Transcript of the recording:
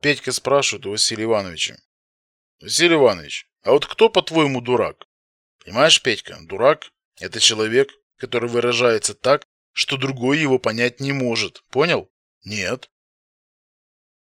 Петька спрашивает у Василия Ивановича. Василий Иванович, а вот кто, по-твоему, дурак? Понимаешь, Петька, дурак – это человек, который выражается так, что другой его понять не может. Понял? Нет.